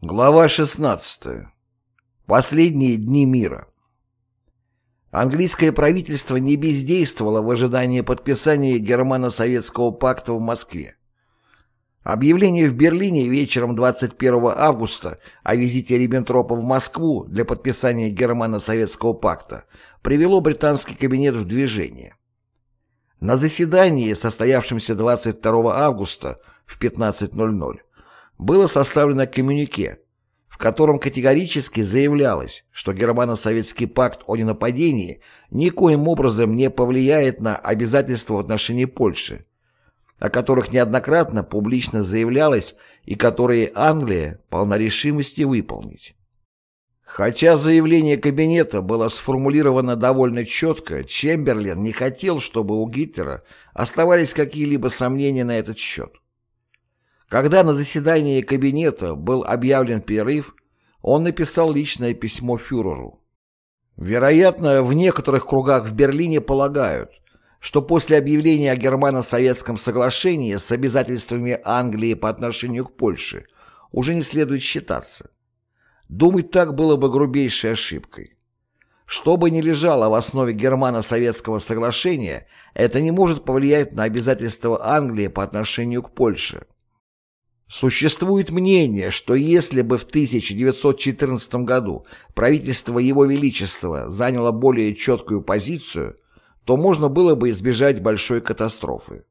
Глава 16. Последние дни мира. Английское правительство не бездействовало в ожидании подписания Германо-Советского пакта в Москве. Объявление в Берлине вечером 21 августа о визите Риббентропа в Москву для подписания Германо-Советского пакта привело британский кабинет в движение. На заседании, состоявшемся 22 августа в 15.00, было составлено коммюнике, в котором категорически заявлялось, что Германо-Советский пакт о ненападении никоим образом не повлияет на обязательства в отношении Польши, о которых неоднократно публично заявлялось и которые Англия полна решимости выполнить. Хотя заявление Кабинета было сформулировано довольно четко, Чемберлен не хотел, чтобы у Гитлера оставались какие-либо сомнения на этот счет. Когда на заседании кабинета был объявлен перерыв, он написал личное письмо фюреру. Вероятно, в некоторых кругах в Берлине полагают, что после объявления о германо-советском соглашении с обязательствами Англии по отношению к Польше уже не следует считаться. Думать так было бы грубейшей ошибкой. Что бы ни лежало в основе германо-советского соглашения, это не может повлиять на обязательства Англии по отношению к Польше. Существует мнение, что если бы в 1914 году правительство Его Величества заняло более четкую позицию, то можно было бы избежать большой катастрофы.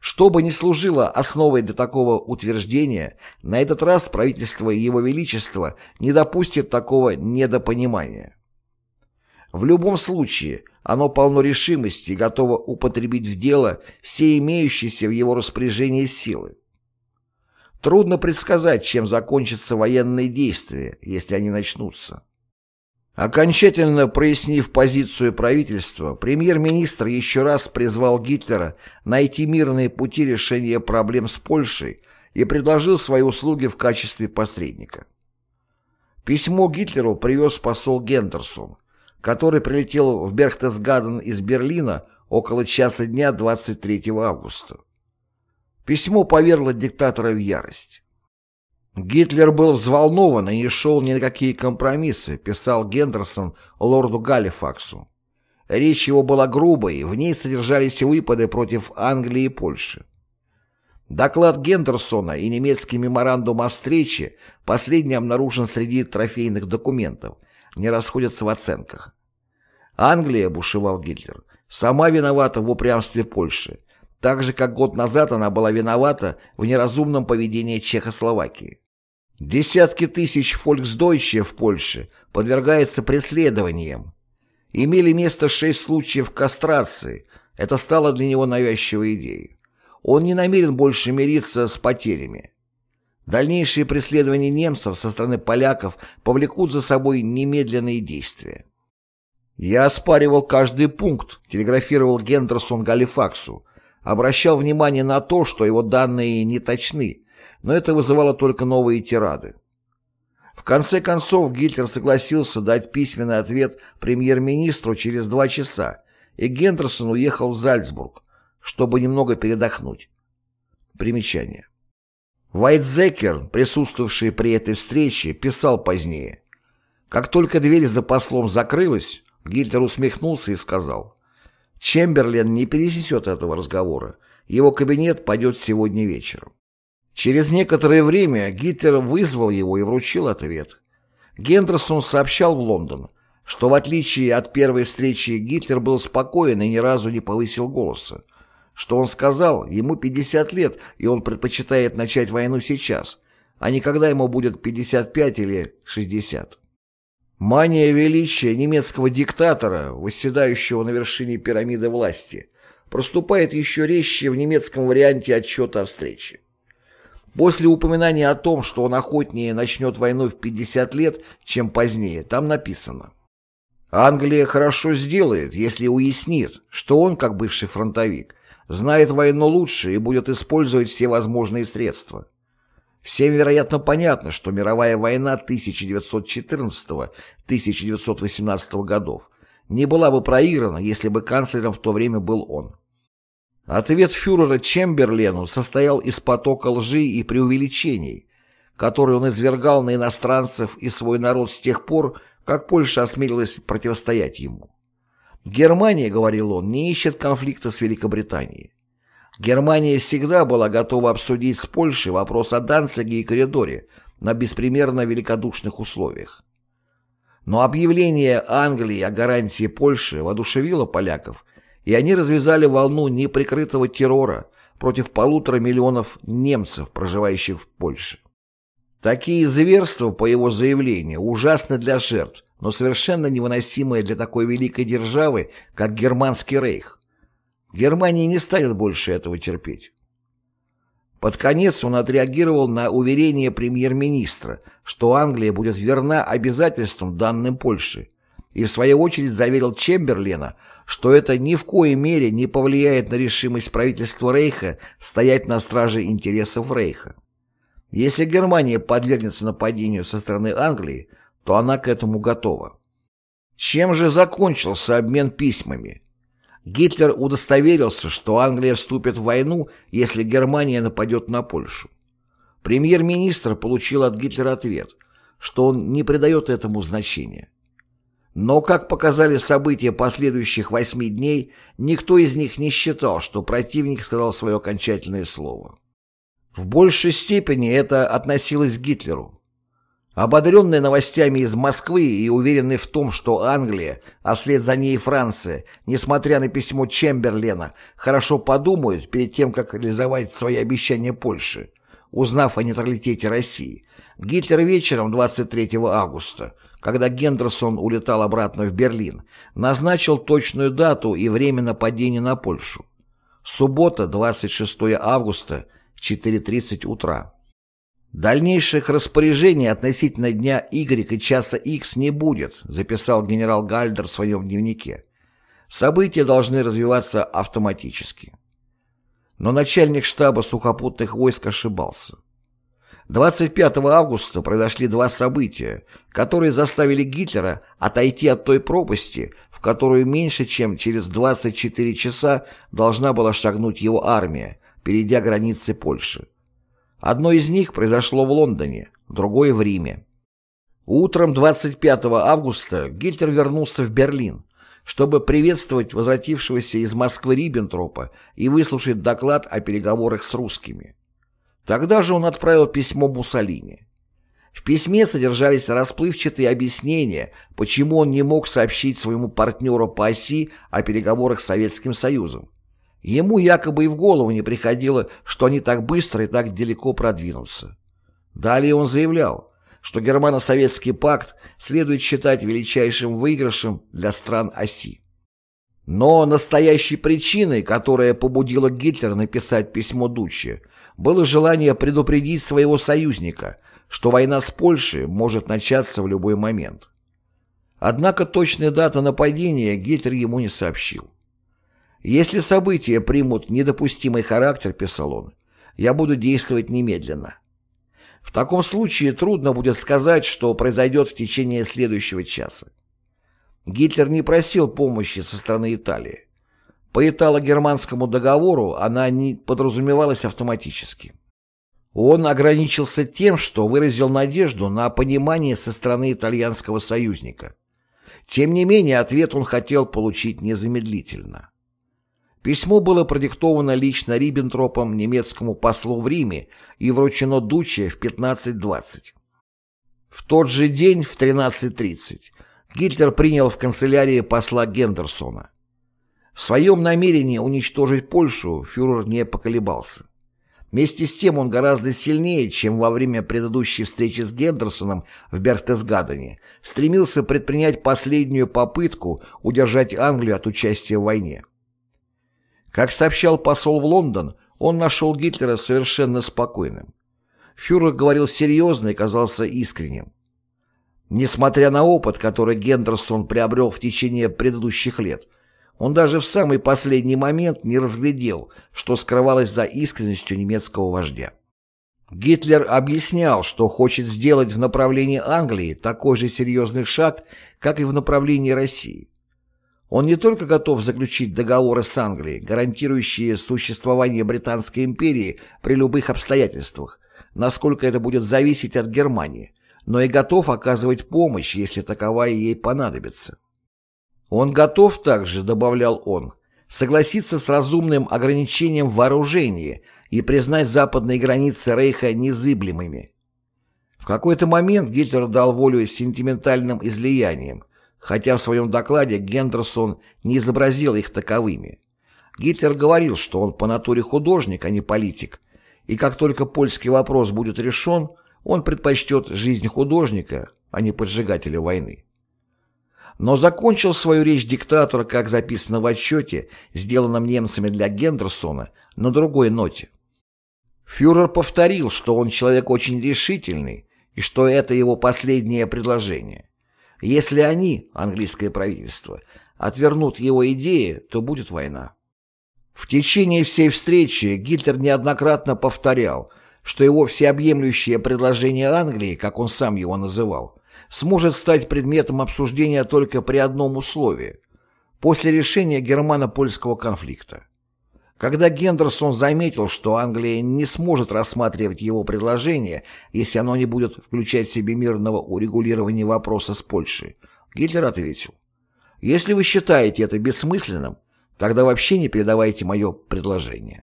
Что бы ни служило основой для такого утверждения, на этот раз правительство Его Величества не допустит такого недопонимания. В любом случае, оно полно решимости и готово употребить в дело все имеющиеся в его распоряжении силы. Трудно предсказать, чем закончатся военные действия, если они начнутся. Окончательно прояснив позицию правительства, премьер-министр еще раз призвал Гитлера найти мирные пути решения проблем с Польшей и предложил свои услуги в качестве посредника. Письмо Гитлеру привез посол Гендерсон, который прилетел в Берхтесгаден из Берлина около часа дня 23 августа. Письмо повергло диктатора в ярость. Гитлер был взволнован и не шел ни на какие компромиссы, писал Гендерсон лорду Галифаксу. Речь его была грубой, в ней содержались выпады против Англии и Польши. Доклад Гендерсона и немецкий меморандум о встрече, последний обнаружен среди трофейных документов, не расходятся в оценках. Англия, бушевал Гитлер, сама виновата в упрямстве Польши, так же, как год назад она была виновата в неразумном поведении Чехословакии. Десятки тысяч фольксдойче в Польше подвергаются преследованиям. Имели место шесть случаев кастрации. Это стало для него навязчивой идеей. Он не намерен больше мириться с потерями. Дальнейшие преследования немцев со стороны поляков повлекут за собой немедленные действия. «Я оспаривал каждый пункт», — телеграфировал Гендерсон Галифаксу, обращал внимание на то, что его данные не точны, но это вызывало только новые тирады. В конце концов Гитлер согласился дать письменный ответ премьер-министру через два часа, и Гендерсон уехал в Зальцбург, чтобы немного передохнуть. Примечание. Вайтзекер, присутствовавший при этой встрече, писал позднее. Как только дверь за послом закрылась, Гитлер усмехнулся и сказал Чемберлен не перенесет этого разговора. Его кабинет пойдет сегодня вечером. Через некоторое время Гитлер вызвал его и вручил ответ. Гендерсон сообщал в Лондон, что в отличие от первой встречи Гитлер был спокоен и ни разу не повысил голоса, что он сказал, ему 50 лет, и он предпочитает начать войну сейчас, а не когда ему будет 55 или 60. Мания величия немецкого диктатора, восседающего на вершине пирамиды власти, проступает еще резче в немецком варианте отчета о встрече. После упоминания о том, что он охотнее начнет войну в 50 лет, чем позднее, там написано «Англия хорошо сделает, если уяснит, что он, как бывший фронтовик, знает войну лучше и будет использовать все возможные средства». Всем, вероятно, понятно, что мировая война 1914-1918 годов не была бы проиграна, если бы канцлером в то время был он. Ответ фюрера Чемберлену состоял из потока лжи и преувеличений, который он извергал на иностранцев и свой народ с тех пор, как Польша осмелилась противостоять ему. Германия, говорил он, не ищет конфликта с Великобританией. Германия всегда была готова обсудить с Польшей вопрос о Данциге и коридоре на беспримерно великодушных условиях. Но объявление Англии о гарантии Польши воодушевило поляков, и они развязали волну неприкрытого террора против полутора миллионов немцев, проживающих в Польше. Такие зверства, по его заявлению, ужасны для жертв, но совершенно невыносимые для такой великой державы, как Германский рейх. Германия не станет больше этого терпеть. Под конец он отреагировал на уверение премьер-министра, что Англия будет верна обязательствам данным Польше, и в свою очередь заверил Чемберлена, что это ни в коей мере не повлияет на решимость правительства Рейха стоять на страже интересов Рейха. Если Германия подвергнется нападению со стороны Англии, то она к этому готова. Чем же закончился обмен письмами? Гитлер удостоверился, что Англия вступит в войну, если Германия нападет на Польшу. Премьер-министр получил от Гитлера ответ, что он не придает этому значения. Но, как показали события последующих восьми дней, никто из них не считал, что противник сказал свое окончательное слово. В большей степени это относилось к Гитлеру. Ободренный новостями из Москвы и уверенный в том, что Англия, а вслед за ней Франция, несмотря на письмо Чемберлена, хорошо подумают перед тем, как реализовать свои обещания Польши, узнав о нейтралитете России, Гитлер вечером 23 августа, когда Гендерсон улетал обратно в Берлин, назначил точную дату и время нападения на Польшу. Суббота, 26 августа, 4.30 утра. Дальнейших распоряжений относительно дня Y и часа X не будет, записал генерал Гальдер в своем дневнике. События должны развиваться автоматически. Но начальник штаба сухопутных войск ошибался. 25 августа произошли два события, которые заставили Гитлера отойти от той пропасти, в которую меньше чем через 24 часа должна была шагнуть его армия, перейдя границы Польши. Одно из них произошло в Лондоне, другое в Риме. Утром 25 августа Гитлер вернулся в Берлин, чтобы приветствовать возвратившегося из Москвы Риббентропа и выслушать доклад о переговорах с русскими. Тогда же он отправил письмо Муссолини. В письме содержались расплывчатые объяснения, почему он не мог сообщить своему партнеру по оси о переговорах с Советским Союзом. Ему якобы и в голову не приходило, что они так быстро и так далеко продвинутся. Далее он заявлял, что германо-советский пакт следует считать величайшим выигрышем для стран оси. Но настоящей причиной, которая побудила Гитлера написать письмо Дуччи, было желание предупредить своего союзника, что война с Польшей может начаться в любой момент. Однако точная дата нападения Гитлер ему не сообщил. «Если события примут недопустимый характер, — писал он, — я буду действовать немедленно. В таком случае трудно будет сказать, что произойдет в течение следующего часа. Гитлер не просил помощи со стороны Италии. По итало-германскому договору она не подразумевалась автоматически. Он ограничился тем, что выразил надежду на понимание со стороны итальянского союзника. Тем не менее, ответ он хотел получить незамедлительно. Письмо было продиктовано лично Риббентропом немецкому послу в Риме и вручено Дуче в 15.20. В тот же день в 13.30 Гитлер принял в канцелярии посла Гендерсона. В своем намерении уничтожить Польшу фюрер не поколебался. Вместе с тем он гораздо сильнее, чем во время предыдущей встречи с Гендерсоном в Берхтесгадене, стремился предпринять последнюю попытку удержать Англию от участия в войне. Как сообщал посол в Лондон, он нашел Гитлера совершенно спокойным. Фюрер говорил серьезно и казался искренним. Несмотря на опыт, который Гендерсон приобрел в течение предыдущих лет, он даже в самый последний момент не разглядел, что скрывалось за искренностью немецкого вождя. Гитлер объяснял, что хочет сделать в направлении Англии такой же серьезный шаг, как и в направлении России. Он не только готов заключить договоры с Англией, гарантирующие существование Британской империи при любых обстоятельствах, насколько это будет зависеть от Германии, но и готов оказывать помощь, если таковая ей понадобится. Он готов также, добавлял он, согласиться с разумным ограничением вооружения и признать западные границы Рейха незыблемыми. В какой-то момент Гитлер дал волю сентиментальным излияниям, хотя в своем докладе Гендерсон не изобразил их таковыми. Гитлер говорил, что он по натуре художник, а не политик, и как только польский вопрос будет решен, он предпочтет жизнь художника, а не поджигателя войны. Но закончил свою речь диктатор, как записано в отчете, сделанном немцами для Гендерсона, на другой ноте. Фюрер повторил, что он человек очень решительный и что это его последнее предложение. Если они, английское правительство, отвернут его идеи, то будет война. В течение всей встречи Гитлер неоднократно повторял, что его всеобъемлющее предложение Англии, как он сам его называл, сможет стать предметом обсуждения только при одном условии – после решения германо-польского конфликта. Когда Гендерсон заметил, что Англия не сможет рассматривать его предложение, если оно не будет включать в себе мирного урегулирования вопроса с Польшей, Гитлер ответил, «Если вы считаете это бессмысленным, тогда вообще не передавайте мое предложение».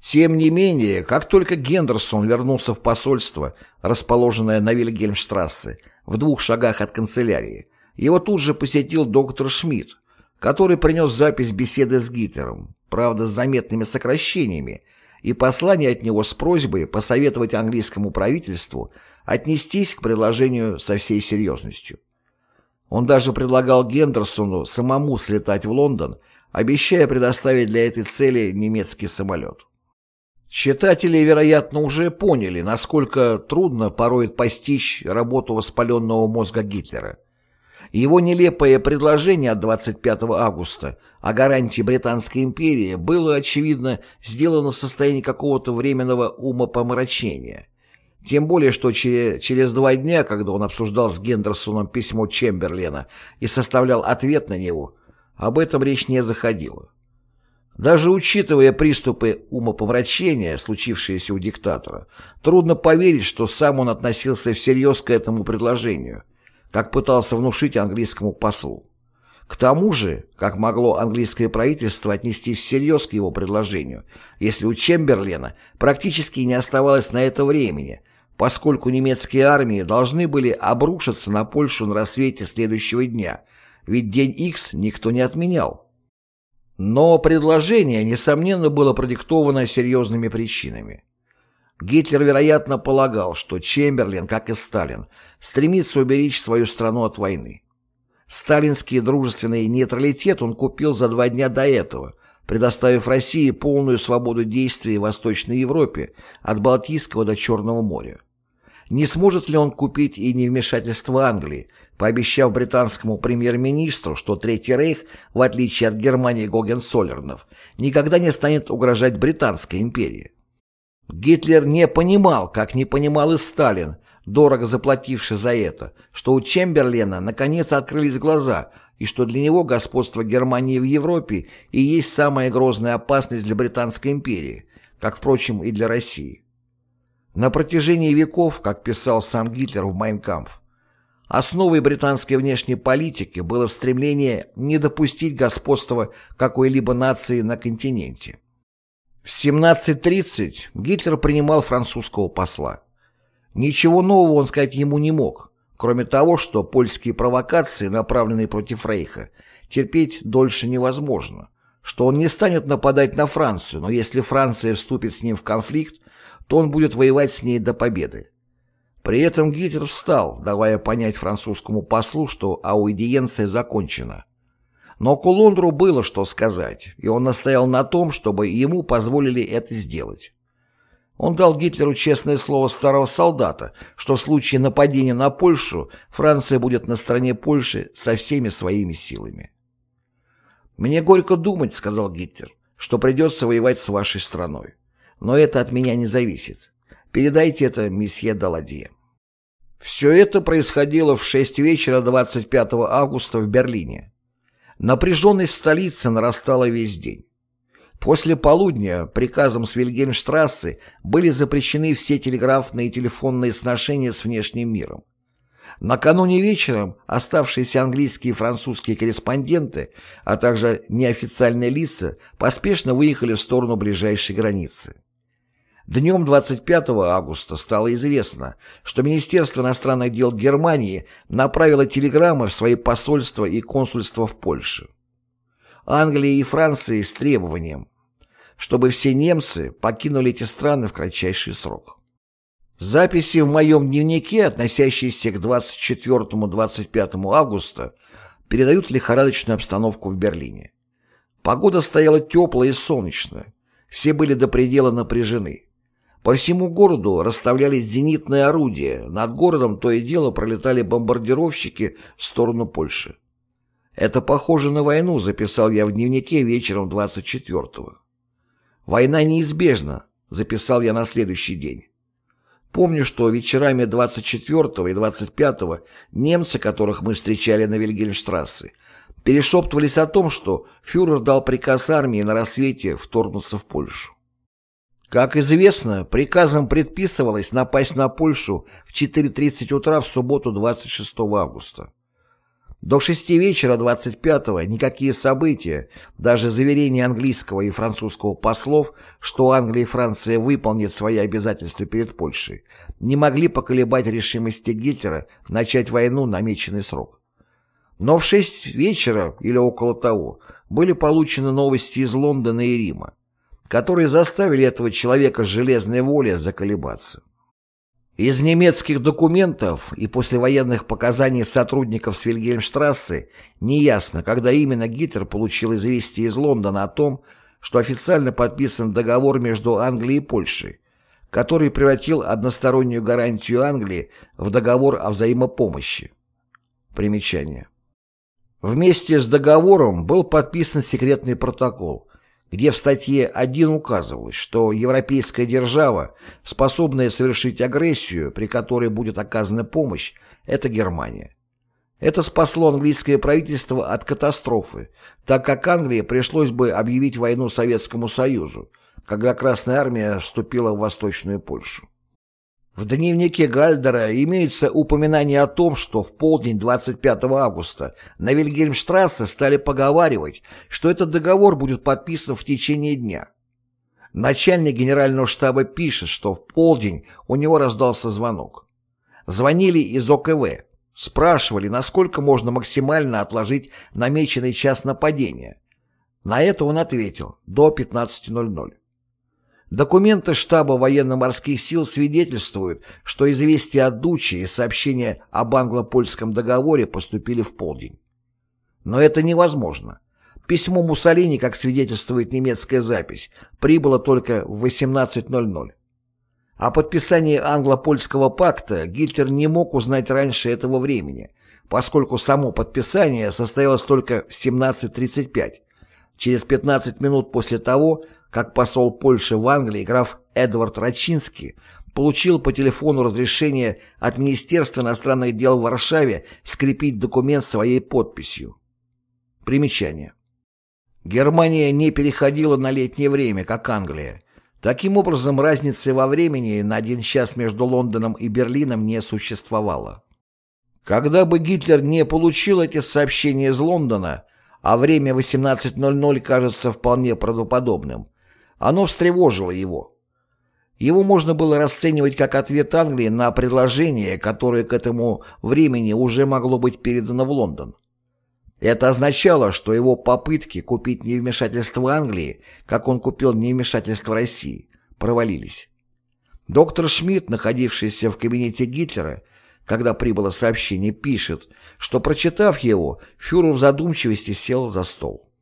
Тем не менее, как только Гендерсон вернулся в посольство, расположенное на Вильгельмштрассе, в двух шагах от канцелярии, его тут же посетил доктор Шмидт, который принес запись беседы с Гитлером, правда с заметными сокращениями, и послание от него с просьбой посоветовать английскому правительству отнестись к предложению со всей серьезностью. Он даже предлагал Гендерсону самому слетать в Лондон, обещая предоставить для этой цели немецкий самолет. Читатели, вероятно, уже поняли, насколько трудно порой постичь работу воспаленного мозга Гитлера. Его нелепое предложение от 25 августа о гарантии Британской империи было, очевидно, сделано в состоянии какого-то временного умопомрачения. Тем более, что через два дня, когда он обсуждал с Гендерсоном письмо Чемберлена и составлял ответ на него, об этом речь не заходила. Даже учитывая приступы умопомрачения, случившиеся у диктатора, трудно поверить, что сам он относился всерьез к этому предложению, как пытался внушить английскому послу. К тому же, как могло английское правительство отнестись всерьез к его предложению, если у Чемберлена практически не оставалось на это времени, поскольку немецкие армии должны были обрушиться на Польшу на рассвете следующего дня, ведь день X никто не отменял. Но предложение, несомненно, было продиктовано серьезными причинами. Гитлер, вероятно, полагал, что Чемберлен, как и Сталин, стремится уберечь свою страну от войны. Сталинский дружественный нейтралитет он купил за два дня до этого, предоставив России полную свободу действий в Восточной Европе от Балтийского до Черного моря. Не сможет ли он купить и невмешательство Англии, пообещав британскому премьер-министру, что Третий Рейх, в отличие от Германии Гогенцоллернов, никогда не станет угрожать Британской империи? Гитлер не понимал, как не понимал и Сталин, дорого заплативший за это, что у Чемберлена наконец открылись глаза и что для него господство Германии в Европе и есть самая грозная опасность для Британской империи, как, впрочем, и для России. На протяжении веков, как писал сам Гитлер в «Майнкампф», основой британской внешней политики было стремление не допустить господства какой-либо нации на континенте. В 17.30 Гитлер принимал французского посла. Ничего нового он сказать ему не мог, кроме того, что польские провокации, направленные против Рейха, терпеть дольше невозможно, что он не станет нападать на Францию, но если Франция вступит с ним в конфликт, то он будет воевать с ней до победы. При этом Гитлер встал, давая понять французскому послу, что аудиенция закончена. Но Кулондру было что сказать, и он настоял на том, чтобы ему позволили это сделать. Он дал Гитлеру честное слово старого солдата, что в случае нападения на Польшу Франция будет на стороне Польши со всеми своими силами. «Мне горько думать», — сказал Гитлер, — «что придется воевать с вашей страной. Но это от меня не зависит. Передайте это месье Даладье. Все это происходило в 6 вечера 25 августа в Берлине. Напряженность в столице нарастала весь день. После полудня приказом с Вильгельмштрассе были запрещены все телеграфные и телефонные сношения с внешним миром. Накануне вечером оставшиеся английские и французские корреспонденты, а также неофициальные лица поспешно выехали в сторону ближайшей границы. Днем 25 августа стало известно, что Министерство иностранных дел Германии направило телеграммы в свои посольства и консульства в Польше. Англии и Франции с требованием, чтобы все немцы покинули эти страны в кратчайший срок. Записи в моем дневнике, относящиеся к 24-25 августа, передают лихорадочную обстановку в Берлине. Погода стояла теплая и солнечная. Все были до предела напряжены. По всему городу расставлялись зенитные орудия, над городом то и дело пролетали бомбардировщики в сторону Польши. «Это похоже на войну», — записал я в дневнике вечером 24-го. «Война неизбежна», — записал я на следующий день. Помню, что вечерами 24 и 25 немцы, которых мы встречали на Вильгельмштрассе, перешептывались о том, что фюрер дал приказ армии на рассвете вторгнуться в Польшу. Как известно, приказом предписывалось напасть на Польшу в 4.30 утра в субботу 26 августа. До шести вечера 25-го никакие события, даже заверения английского и французского послов, что Англия и Франция выполнят свои обязательства перед Польшей, не могли поколебать решимости Гитлера начать войну намеченный срок. Но в шесть вечера или около того были получены новости из Лондона и Рима, которые заставили этого человека с железной волей заколебаться. Из немецких документов и послевоенных показаний сотрудников с Вильгельмштрассе неясно, когда именно Гитлер получил известие из Лондона о том, что официально подписан договор между Англией и Польшей, который превратил одностороннюю гарантию Англии в договор о взаимопомощи. Примечание. Вместе с договором был подписан секретный протокол, где в статье 1 указывалось, что европейская держава, способная совершить агрессию, при которой будет оказана помощь, это Германия. Это спасло английское правительство от катастрофы, так как Англии пришлось бы объявить войну Советскому Союзу, когда Красная Армия вступила в Восточную Польшу. В дневнике Гальдера имеется упоминание о том, что в полдень 25 августа на Вильгельмштрассе стали поговаривать, что этот договор будет подписан в течение дня. Начальник генерального штаба пишет, что в полдень у него раздался звонок. Звонили из ОКВ, спрашивали, насколько можно максимально отложить намеченный час нападения. На это он ответил – до 15.00. Документы штаба военно-морских сил свидетельствуют, что известия от Дучи и сообщения об англо-польском договоре поступили в полдень. Но это невозможно. Письмо Муссолини, как свидетельствует немецкая запись, прибыло только в 18.00. О подписании англо-польского пакта Гитлер не мог узнать раньше этого времени, поскольку само подписание состоялось только в 17.35, через 15 минут после того, как посол Польши в Англии граф Эдвард Рачинский получил по телефону разрешение от Министерства иностранных дел в Варшаве скрепить документ своей подписью. Примечание. Германия не переходила на летнее время, как Англия. Таким образом, разницы во времени на один час между Лондоном и Берлином не существовало. Когда бы Гитлер не получил эти сообщения из Лондона, а время 18.00 кажется вполне правдоподобным, оно встревожило его. Его можно было расценивать как ответ Англии на предложение, которое к этому времени уже могло быть передано в Лондон. Это означало, что его попытки купить невмешательство Англии, как он купил невмешательство России, провалились. Доктор Шмидт, находившийся в кабинете Гитлера, когда прибыло сообщение, пишет, что, прочитав его, фюрер в задумчивости сел за стол.